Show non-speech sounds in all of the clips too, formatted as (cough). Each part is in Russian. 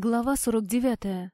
Глава 49.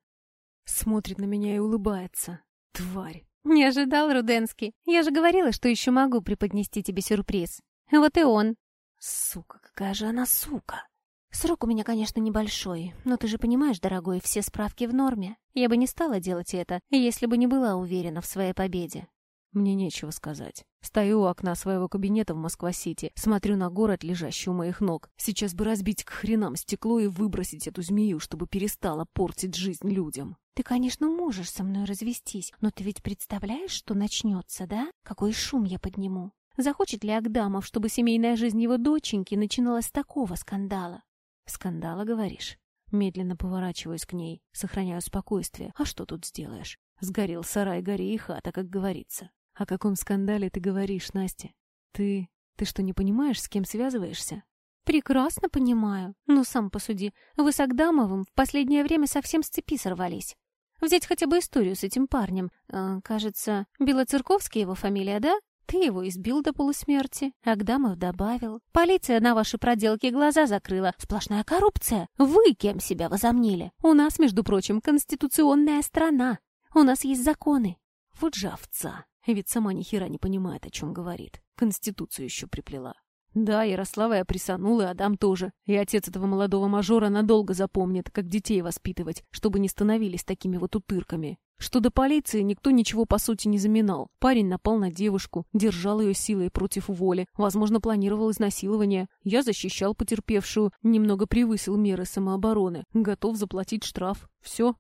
Смотрит на меня и улыбается. Тварь. Не ожидал, Руденский. Я же говорила, что еще могу преподнести тебе сюрприз. Вот и он. Сука, какая же она сука. Срок у меня, конечно, небольшой, но ты же понимаешь, дорогой, все справки в норме. Я бы не стала делать это, если бы не была уверена в своей победе. Мне нечего сказать. Стою у окна своего кабинета в Москва-Сити, смотрю на город, лежащий у моих ног. Сейчас бы разбить к хренам стекло и выбросить эту змею, чтобы перестала портить жизнь людям. Ты, конечно, можешь со мной развестись, но ты ведь представляешь, что начнется, да? Какой шум я подниму? Захочет ли Агдамов, чтобы семейная жизнь его доченьки начиналась с такого скандала? Скандала, говоришь? Медленно поворачиваюсь к ней, сохраняю спокойствие. А что тут сделаешь? Сгорел сарай, гори и хата, как говорится. О каком скандале ты говоришь, Настя? Ты... ты что, не понимаешь, с кем связываешься? Прекрасно понимаю. Но сам посуди. Вы с Агдамовым в последнее время совсем с цепи сорвались. Взять хотя бы историю с этим парнем. Э, кажется, Белоцерковский его фамилия, да? Ты его избил до полусмерти. Агдамов добавил. Полиция на ваши проделки глаза закрыла. Сплошная коррупция. Вы кем себя возомнили? У нас, между прочим, конституционная страна. У нас есть законы. Вот же овца. Ведь сама ни хера не понимает, о чем говорит. Конституцию еще приплела. Да, Ярослава я присанул, и Адам тоже. И отец этого молодого мажора надолго запомнит, как детей воспитывать, чтобы не становились такими вот утырками. Что до полиции, никто ничего по сути не заминал. Парень напал на девушку, держал ее силой против воли, возможно, планировал изнасилование. Я защищал потерпевшую, немного превысил меры самообороны, готов заплатить штраф. Все,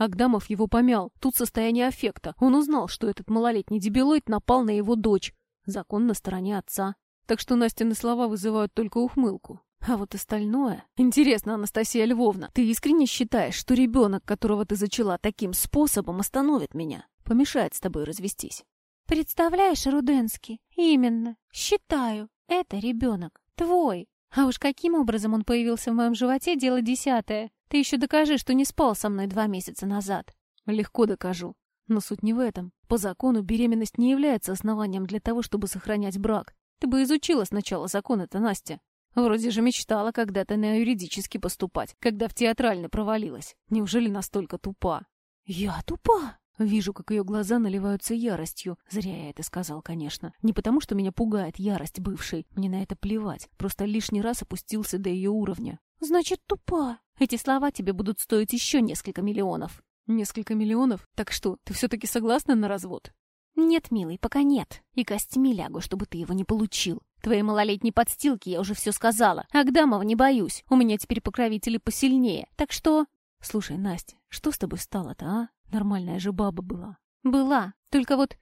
Агдамов его помял. Тут состояние аффекта. Он узнал, что этот малолетний дебилоид напал на его дочь. Закон на стороне отца. Так что Настины слова вызывают только ухмылку. А вот остальное... Интересно, Анастасия Львовна, ты искренне считаешь, что ребенок, которого ты зачала таким способом, остановит меня? Помешает с тобой развестись? Представляешь, Руденский? Именно. Считаю. Это ребенок. Твой. А уж каким образом он появился в моем животе, дело десятое. Ты еще докажи, что не спал со мной два месяца назад. Легко докажу. Но суть не в этом. По закону беременность не является основанием для того, чтобы сохранять брак. Ты бы изучила сначала закон это, Настя. Вроде же мечтала когда-то на юридически поступать, когда в театральный провалилась. Неужели настолько тупа? Я тупа? Вижу, как ее глаза наливаются яростью. Зря я это сказал, конечно. Не потому, что меня пугает ярость бывшей. Мне на это плевать. Просто лишний раз опустился до ее уровня. Значит, тупа. Эти слова тебе будут стоить еще несколько миллионов. Несколько миллионов? Так что, ты все-таки согласна на развод? Нет, милый, пока нет. И костями лягу, чтобы ты его не получил. Твоей малолетней подстилки я уже все сказала. Агдамова не боюсь. У меня теперь покровители посильнее. Так что... Слушай, Настя, что с тобой стало-то, а? Нормальная же баба была. Была. Только вот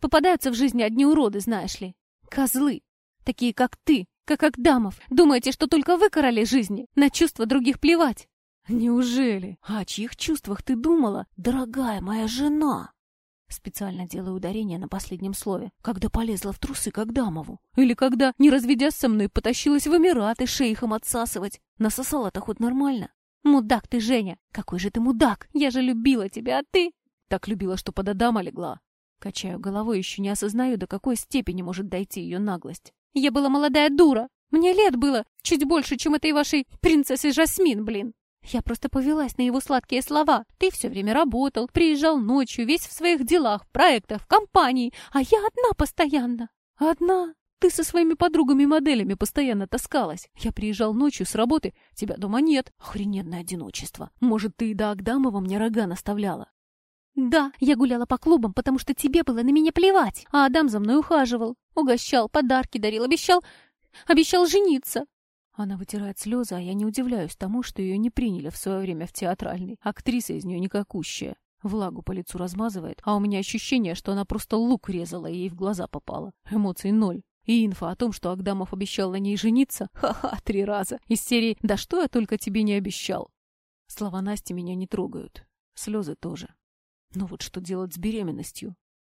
попадаются в жизни одни уроды, знаешь ли. Козлы. Такие, как ты, как Агдамов. Думаете, что только вы короли жизни? На чувства других плевать. Неужели? А о чьих чувствах ты думала, дорогая моя жена? Специально делаю ударение на последнем слове. Когда полезла в трусы к Агдамову. Или когда, не разведясь со мной, потащилась в Эмираты шейхом отсасывать. Насосала-то хоть нормально. Мудак ты, Женя! Какой же ты мудак! Я же любила тебя, а ты... Так любила, что под Адама легла. Качаю головой, еще не осознаю, до какой степени может дойти ее наглость. Я была молодая дура. Мне лет было чуть больше, чем этой вашей принцессы Жасмин, блин. Я просто повелась на его сладкие слова. Ты все время работал, приезжал ночью, весь в своих делах, проектах, в компании, а я одна постоянно. Одна? Ты со своими подругами-моделями постоянно таскалась. Я приезжал ночью с работы, тебя дома нет. Охрененное одиночество. Может, ты и до Агдамова мне рога наставляла? Да, я гуляла по клубам, потому что тебе было на меня плевать. А Адам за мной ухаживал. Угощал, подарки дарил, обещал... Обещал жениться. Она вытирает слезы, а я не удивляюсь тому, что ее не приняли в свое время в театральный. Актриса из нее никакущая. Влагу по лицу размазывает, а у меня ощущение, что она просто лук резала и ей в глаза попала. Эмоций ноль. И инфа о том, что Агдамов обещал на ней жениться, (laughs) ха-ха, три раза. Из серии «Да что я только тебе не обещал». Слова Насти меня не трогают. Слезы тоже. Но вот что делать с беременностью?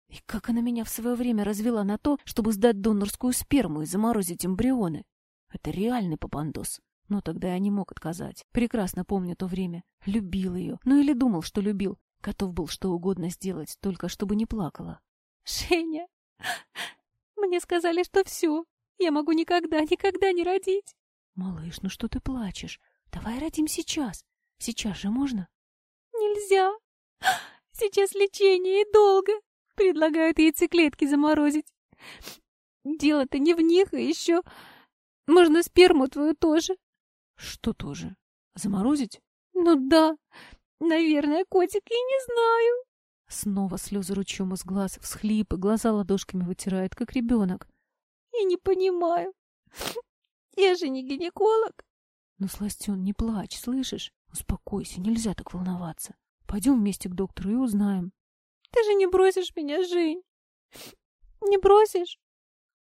И как она меня в свое время развела на то, чтобы сдать донорскую сперму и заморозить эмбрионы? Это реальный попандос. Но тогда я не мог отказать. Прекрасно помню то время. Любил ее. Ну или думал, что любил. Готов был что угодно сделать, только чтобы не плакала. «Женя, мне сказали, что все. Я могу никогда, никогда не родить. Малыш, ну что ты плачешь? Давай родим сейчас. Сейчас же можно? Нельзя. Сейчас лечение и долго. Предлагают яйцеклетки заморозить. Дело-то не в них, и еще... Можно сперму твою тоже. Что тоже? Заморозить? Ну да. Наверное, котик, я не знаю. Снова слезы ручьем из глаз, всхлипы, глаза ладошками вытирает, как ребенок. Я не понимаю. Я же не гинеколог. Ну, Сластен, не плачь, слышишь? Успокойся, нельзя так волноваться. Пойдем вместе к доктору и узнаем. Ты же не бросишь меня, Жень. Не бросишь?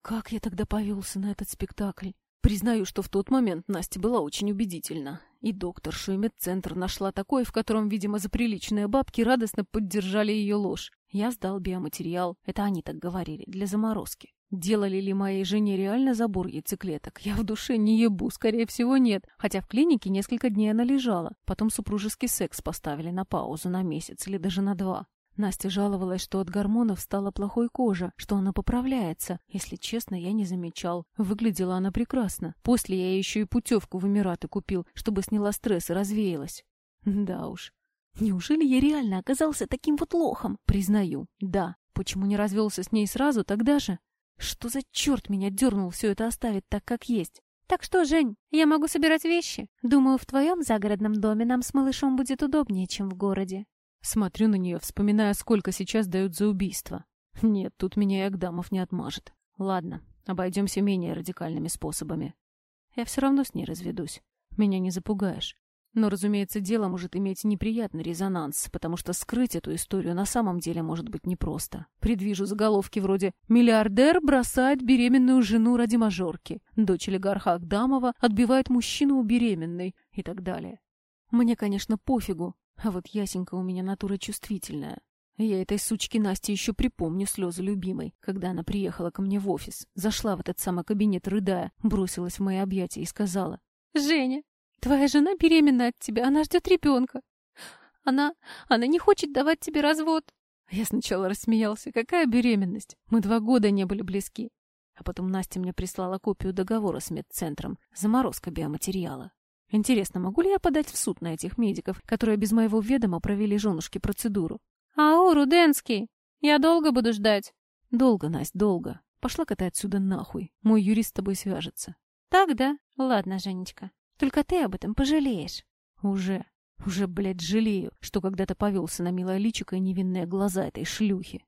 Как я тогда повелся на этот спектакль? Признаю, что в тот момент Настя была очень убедительна. И докторшу, и медцентр нашла такой, в котором, видимо, за приличные бабки радостно поддержали ее ложь. Я сдал биоматериал, это они так говорили, для заморозки. Делали ли моей жене реально забор яйцеклеток? Я в душе не ебу, скорее всего, нет. Хотя в клинике несколько дней она лежала. Потом супружеский секс поставили на паузу на месяц или даже на два. Настя жаловалась, что от гормонов стала плохой кожа, что она поправляется. Если честно, я не замечал. Выглядела она прекрасно. После я еще и путевку в Эмираты купил, чтобы сняла стресс и развеялась. Да уж. Неужели я реально оказался таким вот лохом? Признаю, да. Почему не развелся с ней сразу тогда же? Что за черт меня дернул все это оставить так, как есть? Так что, Жень, я могу собирать вещи. Думаю, в твоем загородном доме нам с малышом будет удобнее, чем в городе. Смотрю на нее, вспоминая, сколько сейчас дают за убийство. Нет, тут меня и Агдамов не отмажет. Ладно, обойдемся менее радикальными способами. Я все равно с ней разведусь. Меня не запугаешь. Но, разумеется, дело может иметь неприятный резонанс, потому что скрыть эту историю на самом деле может быть непросто. Предвижу заголовки вроде «Миллиардер бросает беременную жену ради мажорки», «Дочь олигарха Агдамова отбивает мужчину у беременной» и так далее. Мне, конечно, пофигу, а вот Ясенька у меня натура чувствительная. Я этой сучке Насте еще припомню слезы любимой, когда она приехала ко мне в офис, зашла в этот самый кабинет, рыдая, бросилась в мои объятия и сказала. «Женя, твоя жена беременна от тебя, она ждет ребенка. Она... она не хочет давать тебе развод». Я сначала рассмеялся. Какая беременность? Мы два года не были близки. А потом Настя мне прислала копию договора с медцентром. Заморозка биоматериала. Интересно, могу ли я подать в суд на этих медиков, которые без моего ведома провели женушке процедуру? «Ау, Руденский! Я долго буду ждать?» «Долго, Настя, долго. Пошла-ка ты отсюда нахуй. Мой юрист с тобой свяжется». «Так, да? Ладно, Женечка. Только ты об этом пожалеешь». «Уже. Уже, блядь, жалею, что когда-то повелся на милое личико и невинные глаза этой шлюхи.